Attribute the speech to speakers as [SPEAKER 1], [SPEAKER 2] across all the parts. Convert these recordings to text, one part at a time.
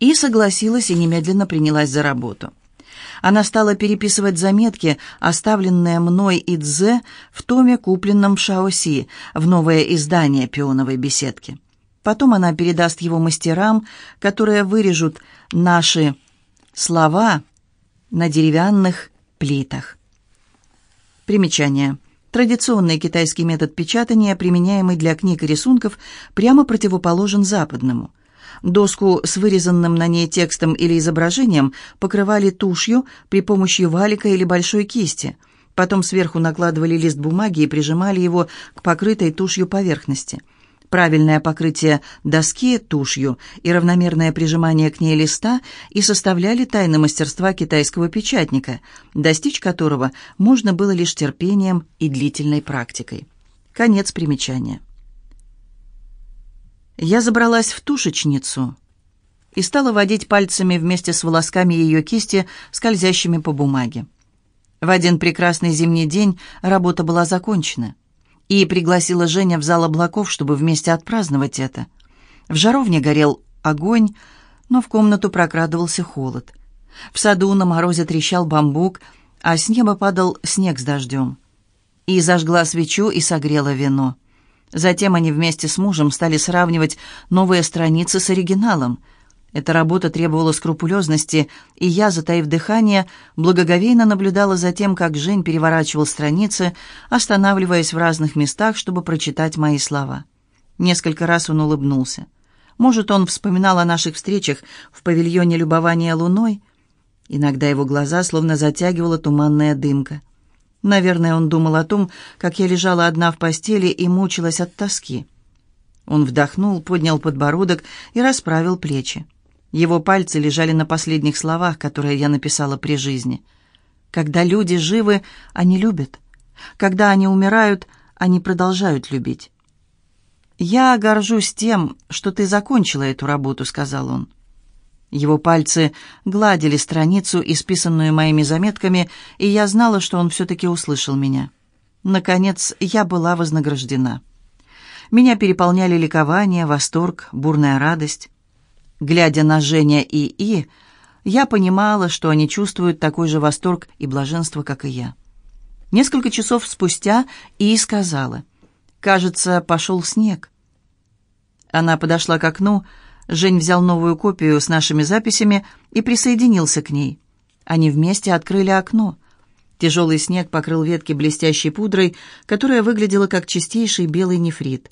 [SPEAKER 1] И согласилась и немедленно принялась за работу. Она стала переписывать заметки, оставленные мной и Дзе в томе, купленном в Шаоси, в новое издание «Пионовой беседки». Потом она передаст его мастерам, которые вырежут наши слова на деревянных плитах. Примечание. Традиционный китайский метод печатания, применяемый для книг и рисунков, прямо противоположен западному. Доску с вырезанным на ней текстом или изображением покрывали тушью при помощи валика или большой кисти. Потом сверху накладывали лист бумаги и прижимали его к покрытой тушью поверхности. Правильное покрытие доски тушью и равномерное прижимание к ней листа и составляли тайны мастерства китайского печатника, достичь которого можно было лишь терпением и длительной практикой. Конец примечания. Я забралась в тушечницу и стала водить пальцами вместе с волосками ее кисти, скользящими по бумаге. В один прекрасный зимний день работа была закончена, и пригласила Женя в зал облаков, чтобы вместе отпраздновать это. В жаровне горел огонь, но в комнату прокрадывался холод. В саду на морозе трещал бамбук, а с неба падал снег с дождем. И зажгла свечу и согрела вино. Затем они вместе с мужем стали сравнивать новые страницы с оригиналом. Эта работа требовала скрупулезности, и я, затаив дыхание, благоговейно наблюдала за тем, как Жень переворачивал страницы, останавливаясь в разных местах, чтобы прочитать мои слова. Несколько раз он улыбнулся. Может, он вспоминал о наших встречах в павильоне любования луной? Иногда его глаза словно затягивала туманная дымка. Наверное, он думал о том, как я лежала одна в постели и мучилась от тоски. Он вдохнул, поднял подбородок и расправил плечи. Его пальцы лежали на последних словах, которые я написала при жизни. «Когда люди живы, они любят. Когда они умирают, они продолжают любить». «Я горжусь тем, что ты закончила эту работу», — сказал он. Его пальцы гладили страницу, исписанную моими заметками, и я знала, что он все-таки услышал меня. Наконец, я была вознаграждена. Меня переполняли ликование, восторг, бурная радость. Глядя на Женя и И, я понимала, что они чувствуют такой же восторг и блаженство, как и я. Несколько часов спустя И сказала, «Кажется, пошел снег». Она подошла к окну, Жень взял новую копию с нашими записями и присоединился к ней. Они вместе открыли окно. Тяжелый снег покрыл ветки блестящей пудрой, которая выглядела как чистейший белый нефрит.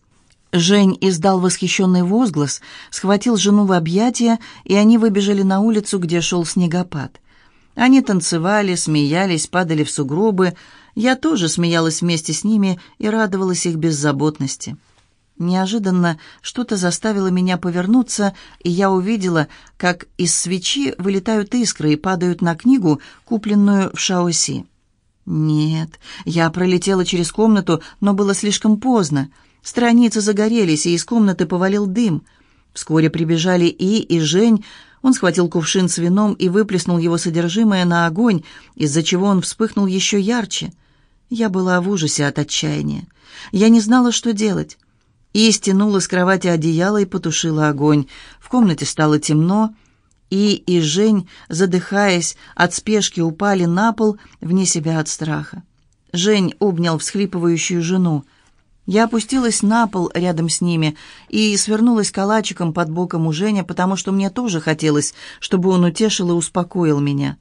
[SPEAKER 1] Жень издал восхищенный возглас, схватил жену в объятия, и они выбежали на улицу, где шел снегопад. Они танцевали, смеялись, падали в сугробы. Я тоже смеялась вместе с ними и радовалась их беззаботности. Неожиданно что-то заставило меня повернуться, и я увидела, как из свечи вылетают искры и падают на книгу, купленную в Шаоси. Нет, я пролетела через комнату, но было слишком поздно. Страницы загорелись, и из комнаты повалил дым. Вскоре прибежали И и Жень. Он схватил кувшин с вином и выплеснул его содержимое на огонь, из-за чего он вспыхнул еще ярче. Я была в ужасе от отчаяния. Я не знала, что делать и стянула с кровати одеяло и потушила огонь. В комнате стало темно, и и Жень, задыхаясь, от спешки упали на пол, вне себя от страха. Жень обнял всхлипывающую жену. Я опустилась на пол рядом с ними и свернулась калачиком под боком у Женя, потому что мне тоже хотелось, чтобы он утешил и успокоил меня.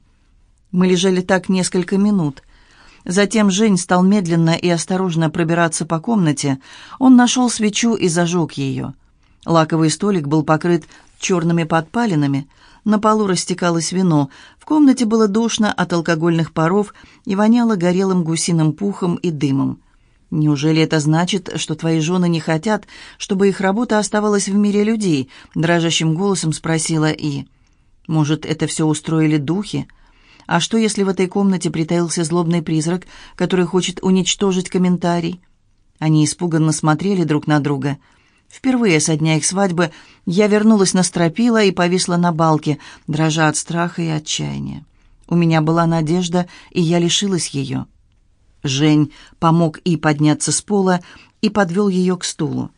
[SPEAKER 1] Мы лежали так несколько минут — Затем Жень стал медленно и осторожно пробираться по комнате. Он нашел свечу и зажег ее. Лаковый столик был покрыт черными подпалинами. На полу растекалось вино. В комнате было душно от алкогольных паров и воняло горелым гусиным пухом и дымом. «Неужели это значит, что твои жены не хотят, чтобы их работа оставалась в мире людей?» — дрожащим голосом спросила И. «Может, это все устроили духи?» А что, если в этой комнате притаился злобный призрак, который хочет уничтожить комментарий? Они испуганно смотрели друг на друга. Впервые со дня их свадьбы я вернулась на стропила и повисла на балке, дрожа от страха и отчаяния. У меня была надежда, и я лишилась ее. Жень помог и подняться с пола и подвел ее к стулу.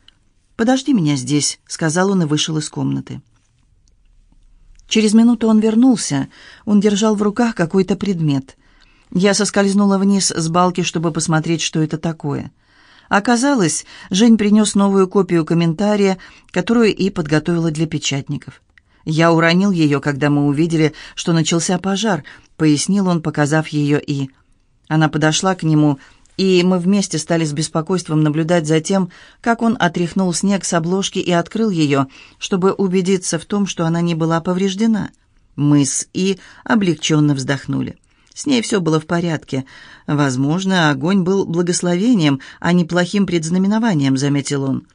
[SPEAKER 1] «Подожди меня здесь», — сказал он и вышел из комнаты. Через минуту он вернулся. Он держал в руках какой-то предмет. Я соскользнула вниз с балки, чтобы посмотреть, что это такое. Оказалось, Жень принес новую копию комментария, которую и подготовила для печатников. «Я уронил ее, когда мы увидели, что начался пожар», — пояснил он, показав ее и... Она подошла к нему, и мы вместе стали с беспокойством наблюдать за тем, как он отряхнул снег с обложки и открыл ее, чтобы убедиться в том, что она не была повреждена. Мы с И облегченно вздохнули. С ней все было в порядке. Возможно, огонь был благословением, а не плохим предзнаменованием, заметил он.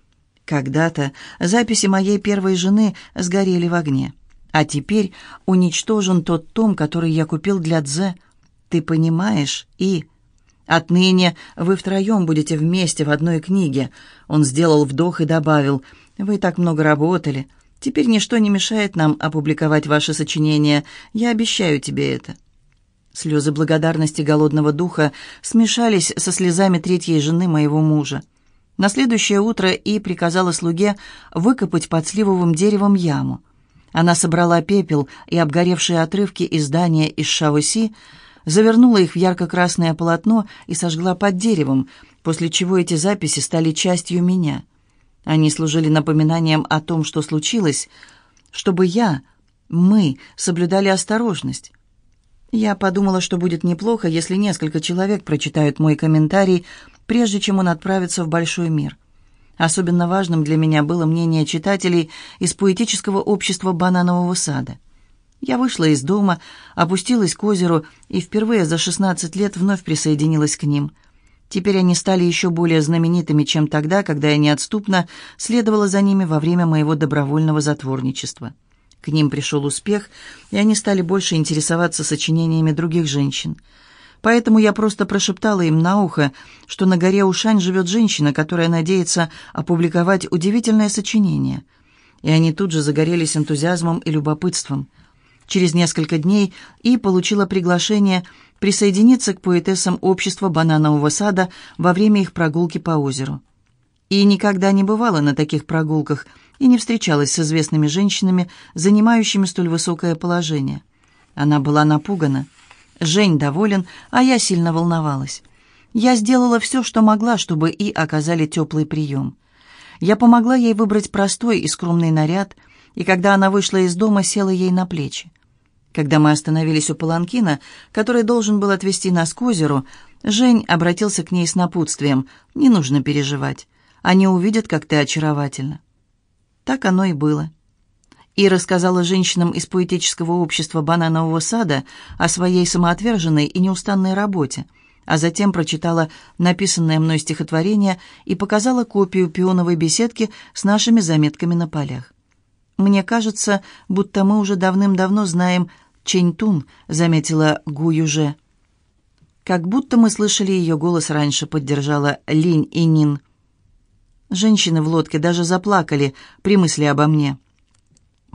[SPEAKER 1] Когда-то записи моей первой жены сгорели в огне. А теперь уничтожен тот том, который я купил для Дзе. Ты понимаешь, И... Отныне вы втроем будете вместе в одной книге. Он сделал вдох и добавил, «Вы так много работали. Теперь ничто не мешает нам опубликовать ваше сочинение. Я обещаю тебе это». Слезы благодарности голодного духа смешались со слезами третьей жены моего мужа. На следующее утро И приказала слуге выкопать под сливовым деревом яму. Она собрала пепел и обгоревшие отрывки издания из Шаоси, завернула их в ярко-красное полотно и сожгла под деревом, после чего эти записи стали частью меня. Они служили напоминанием о том, что случилось, чтобы я, мы соблюдали осторожность. Я подумала, что будет неплохо, если несколько человек прочитают мой комментарий, прежде чем он отправится в большой мир. Особенно важным для меня было мнение читателей из поэтического общества «Бананового сада». Я вышла из дома, опустилась к озеру и впервые за 16 лет вновь присоединилась к ним. Теперь они стали еще более знаменитыми, чем тогда, когда я неотступно следовала за ними во время моего добровольного затворничества. К ним пришел успех, и они стали больше интересоваться сочинениями других женщин. Поэтому я просто прошептала им на ухо, что на горе Ушань живет женщина, которая надеется опубликовать удивительное сочинение. И они тут же загорелись энтузиазмом и любопытством. Через несколько дней И получила приглашение присоединиться к поэтессам общества бананового сада во время их прогулки по озеру. И никогда не бывала на таких прогулках – и не встречалась с известными женщинами, занимающими столь высокое положение. Она была напугана. Жень доволен, а я сильно волновалась. Я сделала все, что могла, чтобы и оказали теплый прием. Я помогла ей выбрать простой и скромный наряд, и когда она вышла из дома, села ей на плечи. Когда мы остановились у Паланкина, который должен был отвезти нас к озеру, Жень обратился к ней с напутствием. «Не нужно переживать. Они увидят, как ты очаровательна». Так оно и было. И рассказала женщинам из поэтического общества «Бананового сада» о своей самоотверженной и неустанной работе, а затем прочитала написанное мной стихотворение и показала копию пионовой беседки с нашими заметками на полях. «Мне кажется, будто мы уже давным-давно знаем Чэньтун», — заметила Гу Юже. «Как будто мы слышали ее голос раньше», — поддержала Линь и Нин. Женщины в лодке даже заплакали при мысли обо мне.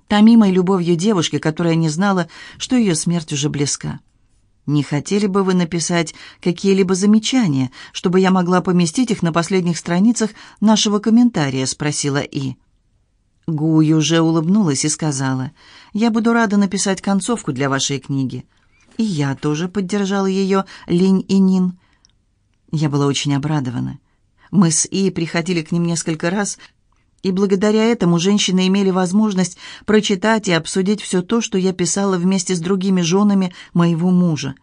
[SPEAKER 1] Томимой любовью девушки, которая не знала, что ее смерть уже близка. «Не хотели бы вы написать какие-либо замечания, чтобы я могла поместить их на последних страницах нашего комментария?» — спросила И. Гуй уже улыбнулась и сказала, «Я буду рада написать концовку для вашей книги». И я тоже поддержала ее, Линь и Нин. Я была очень обрадована. Мы с И приходили к ним несколько раз, и благодаря этому женщины имели возможность прочитать и обсудить все то, что я писала вместе с другими женами моего мужа.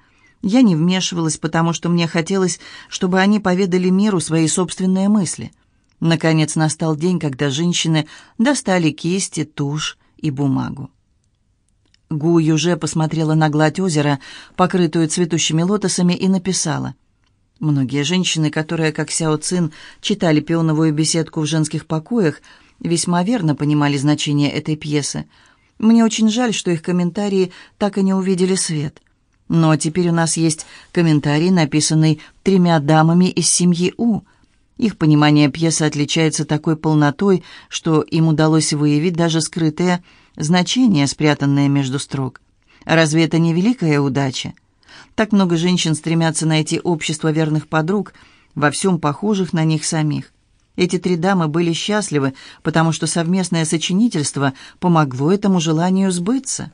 [SPEAKER 1] Я не вмешивалась, потому что мне хотелось, чтобы они поведали миру свои собственные мысли. Наконец настал день, когда женщины достали кисти, тушь и бумагу. Гуй уже посмотрела на гладь озера, покрытую цветущими лотосами, и написала. Многие женщины, которые, как Сяо Цин, читали пионовую беседку в женских покоях, весьма верно понимали значение этой пьесы. Мне очень жаль, что их комментарии так и не увидели свет. Но теперь у нас есть комментарий, написанный тремя дамами из семьи У. Их понимание пьесы отличается такой полнотой, что им удалось выявить даже скрытое значение, спрятанное между строк. Разве это не великая удача? Так много женщин стремятся найти общество верных подруг, во всем похожих на них самих. Эти три дамы были счастливы, потому что совместное сочинительство помогло этому желанию сбыться.